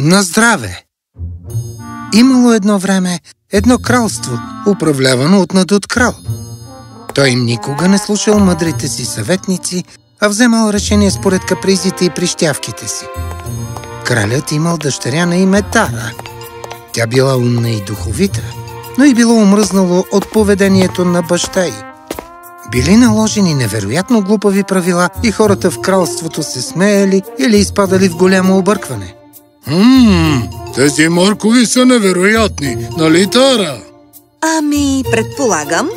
На здраве! Имало едно време едно кралство, управлявано от надут крал. Той никога не слушал мъдрите си съветници, а вземал решение според капризите и прищявките си. Кралят имал дъщеря на име Тара. Тя била умна и духовита, но и било омръзнало от поведението на баща й. Били наложени невероятно глупави правила и хората в кралството се смеяли или изпадали в голямо объркване. Ммм, тези моркови са невероятни, нали, Тара? Ами, предполагам.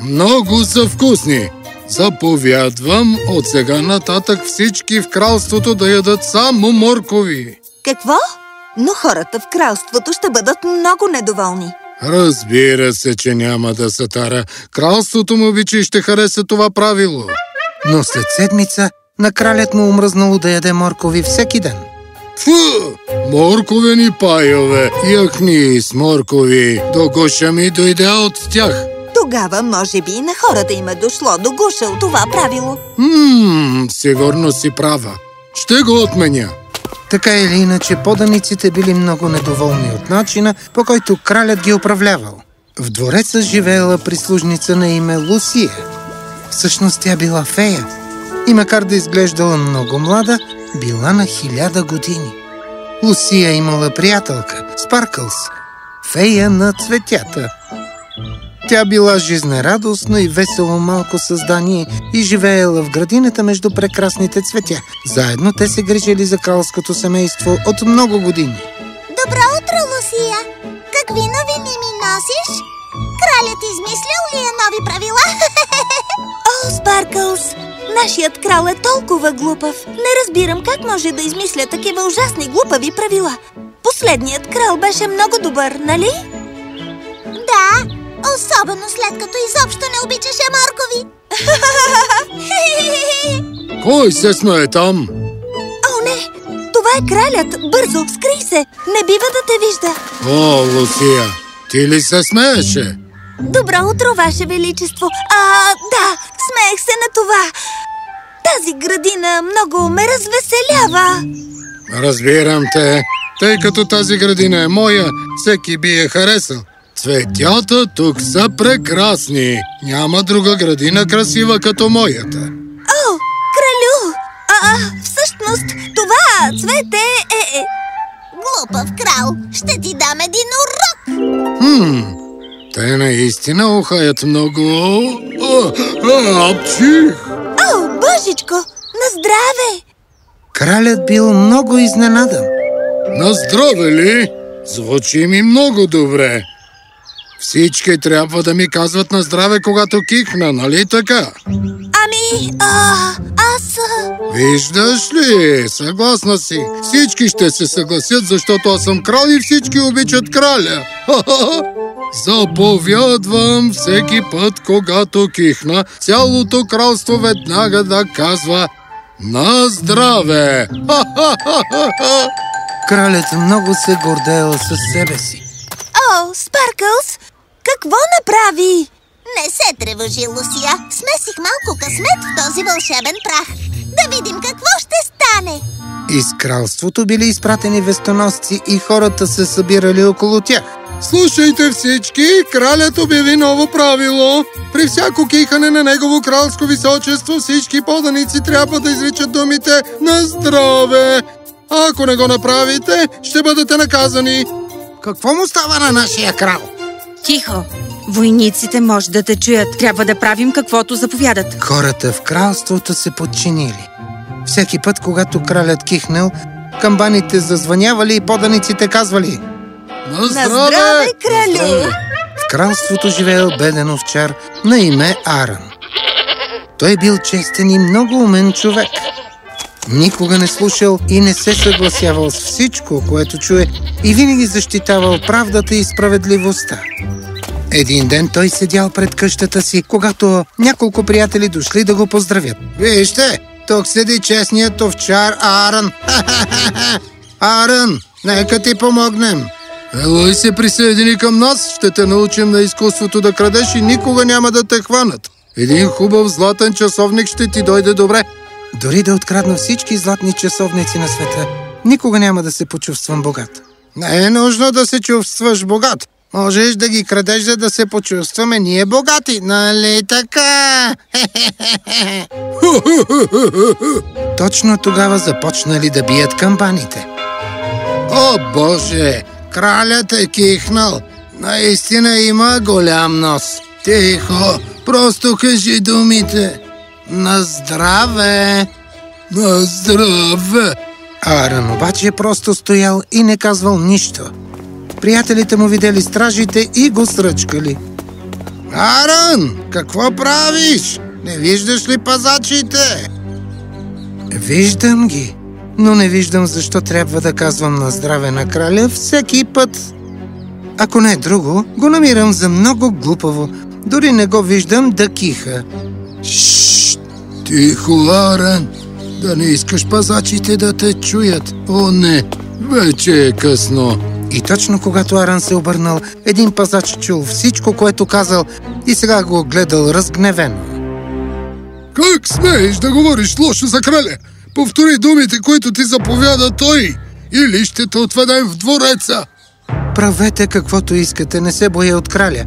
Много са вкусни. Заповядвам от сега нататък всички в кралството да ядат само моркови. Какво? Но хората в кралството ще бъдат много недоволни. Разбира се, че няма да са Тара. Кралството му обича и ще хареса това правило. Но след седмица на кралят му омръзнало да яде моркови всеки ден. Фу! Морковени пайове, яхни с моркови. До гуша ми дойде от тях. Тогава, може би, и на хората им е дошло до гуша от това правило. Ммм, сигурно си права. Ще го отменя. Така или иначе, поданиците били много недоволни от начина, по който кралят ги управлявал. В двореца живеела прислужница на име Лусия. Всъщност тя била фея и макар да изглеждала много млада, била на хиляда години. Лусия имала приятелка, Спаркълс, фея на цветята. Тя била жизнерадостно и весело малко създание и живеела в градината между прекрасните цветя. Заедно те се грижили за кралското семейство от много години. Добро утро, Лусия! Какви новини ми носиш? Кралят измислял ли е нови правила? О, Спаркълс! Нашият крал е толкова глупав. Не разбирам как може да измисля такива ужасни глупави правила. Последният крал беше много добър, нали? да, особено след като изобщо не обичаше моркови. Кой се смее там? О, не! Това е кралят! Бързо, скрий се! Не бива да те вижда! О, Лусия, ти ли се смееше? Добро утро, Ваше Величество! А, да, смеех се на това! Тази градина много ме развеселява! Разбирам те. Тъй като тази градина е моя, всеки би я харесал. Цветята тук са прекрасни. Няма друга градина красива като моята. О, кралю! А, всъщност, това цвете е... е... Глупав крал, ще ти дам един урок. Хм, те наистина ухаят много. Апчих! О, божичко! На здраве! Кралят бил много изненадан. На здраве ли? Звучи ми много добре. Всички трябва да ми казват на здраве, когато кихна, нали така? Ами, а, аз... Виждаш ли? Съгласна си. Всички ще се съгласят, защото аз съм крал и всички обичат краля. Заповядвам всеки път, когато кихна, цялото кралство веднага да казва на здраве! Кралят много се гордеел със себе си. О, Спаркълс, какво направи? Не се тревожи, Лусия. Смесих малко късмет в този вълшебен прах. Да видим какво ще стане. Из кралството били изпратени вестоносци и хората се събирали около тях. Слушайте всички, кралят обяви ново правило. При всяко кихане на негово кралско височество всички поданици трябва да изричат думите на здраве. Ако не го направите, ще бъдете наказани. Какво му става на нашия крал? Тихо! Войниците може да те чуят. Трябва да правим каквото заповядат. Хората в кралството се подчинили. Всеки път, когато кралят кихнал, камбаните зазвънявали и поданиците казвали На здраве, На здраве, кралю! В кралството живеел беден овчар на име Аран. Той бил честен и много умен човек. Никога не слушал и не се съгласявал с всичко, което чуе и винаги защитавал правдата и справедливостта. Един ден той седял пред къщата си, когато няколко приятели дошли да го поздравят. Вижте, тук седи честният овчар Аран. Аран, нека ти помогнем. Елой се присъедини към нас, ще те научим на изкуството да крадеш и никога няма да те хванат. Един хубав златен часовник ще ти дойде добре. Дори да открадна всички златни часовници на света, никога няма да се почувствам богат. Не е нужно да се чувстваш богат. Можеш да ги крадеш, за да се почувстваме ние богати, нали така? Точно тогава започнали да бият камбаните. О, Боже! Кралят е кихнал. Наистина има голям нос. Тихо, просто кажи думите. На здраве! На здраве! Аран обаче просто стоял и не казвал нищо. Приятелите му видели стражите и го сръчкали. Аран, какво правиш? Не виждаш ли пазачите? Виждам ги, но не виждам защо трябва да казвам на здраве на краля всеки път. Ако не е друго, го намирам за много глупаво. Дори не го виждам да киха. Шшш! Тихо, Аран! Да не искаш пазачите да те чуят. О, не! Вече е късно. И точно когато Аран се обърнал, един пазач чул всичко, което казал и сега го гледал разгневено. Как смееш да говориш лошо за краля? Повтори думите, които ти заповяда той, или ще те отведем в двореца. Правете каквото искате, не се боя от краля.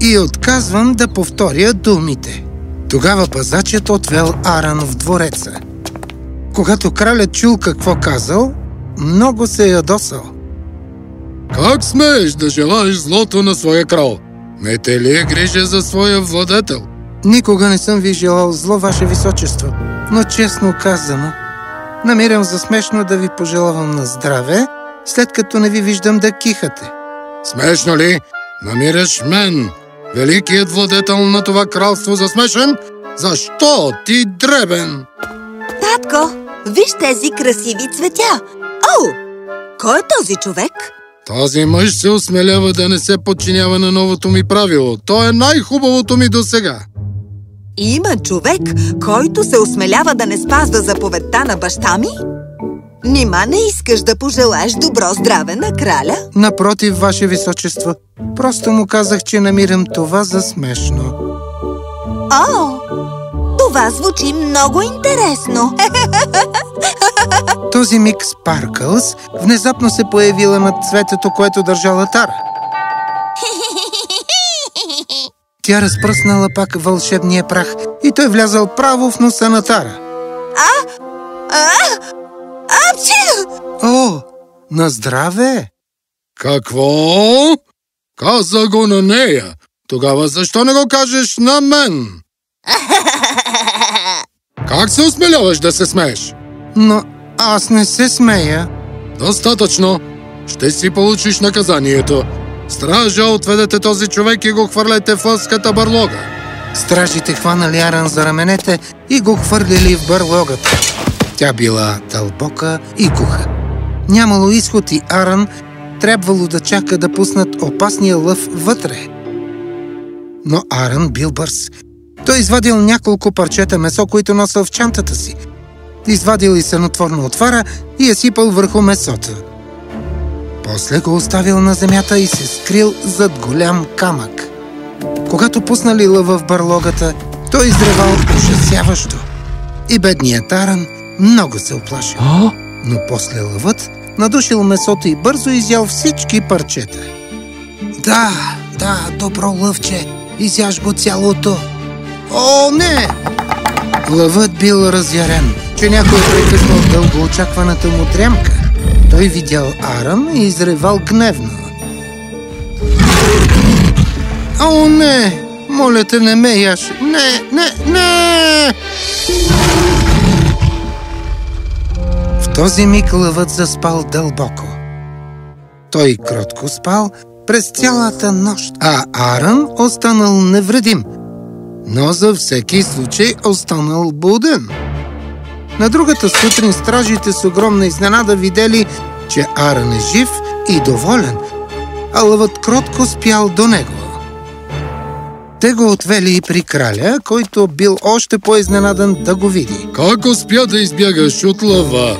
И отказвам да повторя думите. Тогава пазачът отвел Аран в двореца. Когато кралят чул какво казал, много се ядосал. Как смееш да желаеш злото на своя крал? Не те ли е грижа за своя владетел? Никога не съм ви желал зло, ваше височество, но честно казано, намирам за смешно да ви пожелавам на здраве, след като не ви виждам да кихате. Смешно ли? Намираш мен, великият владетел на това кралство за смешен? Защо ти дребен? Татко, виж тези красиви цветя. О, кой е този човек? Този мъж се осмелява да не се подчинява на новото ми правило. То е най-хубавото ми до сега. Има човек, който се осмелява да не спазва заповедта на баща ми? Нима не искаш да пожелаеш добро здраве на краля? Напротив, ваше височество, просто му казах, че намирам това за смешно. О, това звучи много интересно. Този миг Спаркълс внезапно се появила над цветето, което държала Тара. Тя разпръснала пак вълшебния прах и той влязал право в носа на Тара. Апчи! О, на здраве! Какво? Каза го на нея. Тогава защо не го кажеш на мен? Как се осмеляваш да се смееш? Но аз не се смея. Достатъчно. Ще си получиш наказанието. Стража, отведете този човек и го хвърляйте в лъската бърлога. Стражите хванали Аран за раменете и го хвърлили в бърлогата. Тя била дълбока и куха. Нямало изход и Аран трябвало да чака да пуснат опасния лъв вътре. Но Аран бил бърз. Той извадил няколко парчета месо, които носил в чантата си. Извадил и сънотворна отвара и я сипал върху месото. После го оставил на земята и се скрил зад голям камък. Когато пуснали лъва в барлогата, той изревал ужасяващо. И бедният Аран много се оплашил. Но после лъвът надушил месото и бързо изял всички парчета. Да, да, добро лъвче, изяж го цялото. О, не! Лъвът бил разярен, че някой е прекъснал дългоочакваната му трямка. Той Аран и изревал гневно. О, не! Моля те, не ме яш! Не, не, не! В този миг лъвът заспал дълбоко. Той кротко спал през цялата нощ, а Аран останал невредим, но за всеки случай останал буден. На другата сутрин стражите с огромна изненада видели, че Аран е жив и доволен, а лъвът кротко спял до него. Те го отвели и при краля, който бил още по-изненадан да го види. Как успя да избягаш от лъва?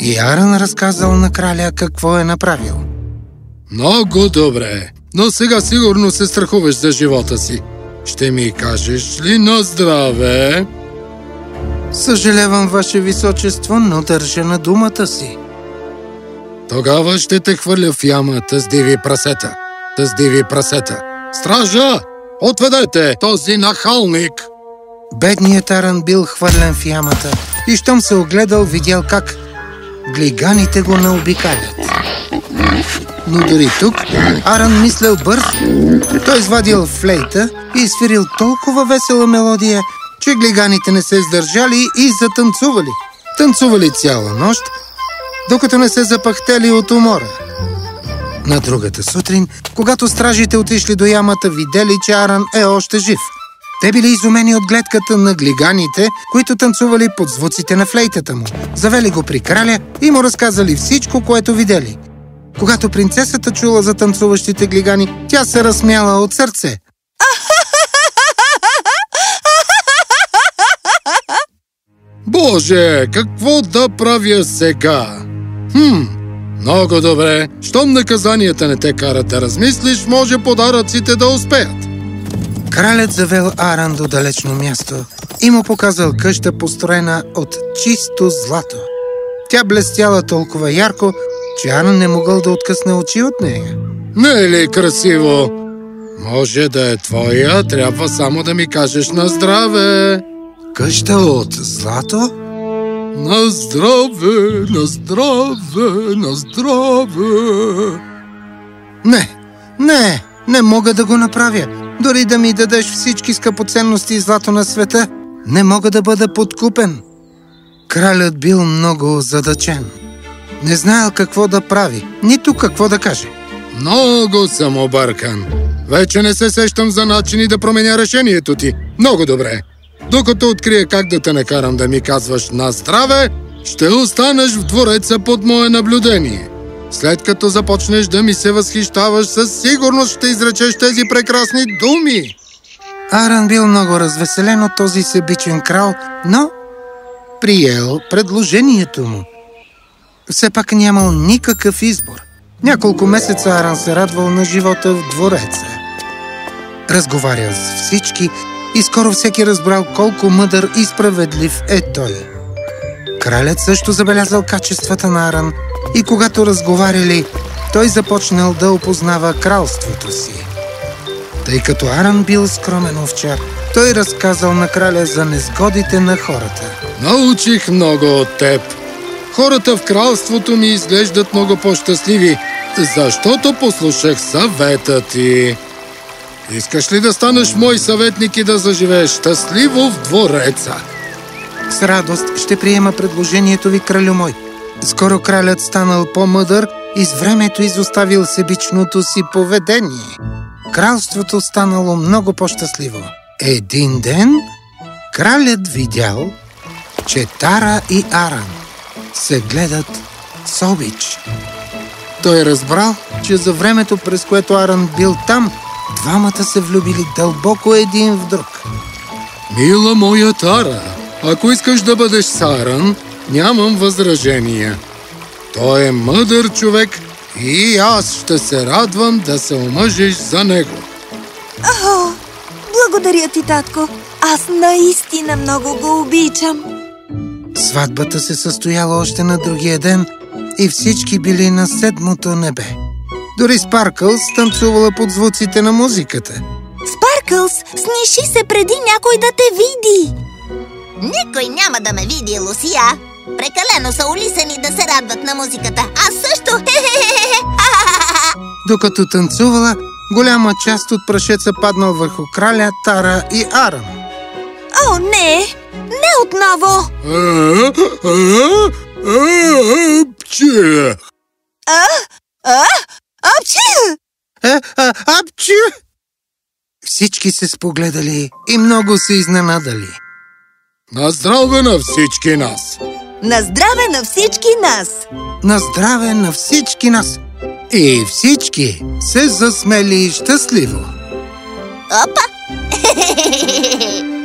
И Аран разказал на краля какво е направил. Много добре, но сега сигурно се страхуваш за живота си. Ще ми кажеш ли на здраве? Съжалявам, Ваше Височество, но държа на думата си. Тогава ще те хвърля в ямата с диви прасета. С диви прасета. Стража! Отведете този нахалник! Бедният Аран бил хвърлен в ямата и щом се огледал, видял как глиганите го наобикалят. Но дори тук Аран мислял бърз. Той извадил флейта и изфирил толкова весела мелодия, че глиганите не се издържали и затанцували. Танцували цяла нощ, докато не се запахтели от умора. На другата сутрин, когато стражите отишли до ямата, видели, че Аран е още жив. Те били изумени от гледката на глиганите, които танцували под звуците на флейтата му. Завели го при краля и му разказали всичко, което видели. Когато принцесата чула за танцуващите глигани, тя се разсмяла от сърце. Боже, какво да правя сега? Хм, много добре. Щом наказанията не те карат да размислиш, може подаръците да успеят. Кралят завел Аран до далечно място и му показал къща, построена от чисто злато. Тя блестяла толкова ярко, че Аран не могъл да откъсне очи от нея. Не е ли красиво? Може да е твоя, трябва само да ми кажеш на здраве. Къща от злато? На здраве, на здраве, на здраве. Не, не, не мога да го направя. Дори да ми дадеш всички скъпоценности и злато на света, не мога да бъда подкупен. Кралят бил много задачен. Не знаел какво да прави, нито какво да каже. Много съм объркан. Вече не се сещам за начини да променя решението ти. Много добре. Докато открия как да те накарам да ми казваш на здраве, ще останеш в двореца под мое наблюдение. След като започнеш да ми се възхищаваш, със сигурност ще изречеш тези прекрасни думи. Аран бил много развеселен от този себичен крал, но приел предложението му. Все пак нямал никакъв избор. Няколко месеца Аран се радвал на живота в двореца. Разговарял с всички и скоро всеки разбрал колко мъдър и справедлив е той. Кралят също забелязал качествата на Аран и когато разговаряли, той започнал да опознава кралството си. Тъй като Аран бил скромен овчар, той разказал на краля за незгодите на хората. Научих много от теб. Хората в кралството ми изглеждат много по-щастливи, защото послушах съвета ти. Искаш ли да станеш мой съветник и да заживееш щастливо в двореца? С радост ще приема предложението ви, кралю мой. Скоро кралят станал по-мъдър и с времето изоставил себичното си поведение. Кралството станало много по-щастливо. Един ден кралят видял, че Тара и Аран се гледат с обич. Той разбрал, че за времето, през което Аран бил там, двамата се влюбили дълбоко един в друг. Мила моя Тара, ако искаш да бъдеш Саран, нямам възражения. Той е мъдър човек и аз ще се радвам да се омъжиш за него. О, благодаря ти, татко. Аз наистина много го обичам. Сватбата се състояла още на другия ден и всички били на седмото небе. Дори Спаркълс танцувала под звуците на музиката. Спаркълс, сниши се преди някой да те види. Никой няма да ме види, Лусия. Прекалено са улисани да се радват на музиката. Аз също. Докато танцувала, голяма част от прашеца паднал върху краля, Тара и Аран. О, не! Не отново! А, а, а, пче! А? А? Апчи! А! Всички се спогледали и много се изненадали. На здраве на всички нас! На здраве на всички нас! На здраве на всички нас! И всички се засмели щастливо. Опа!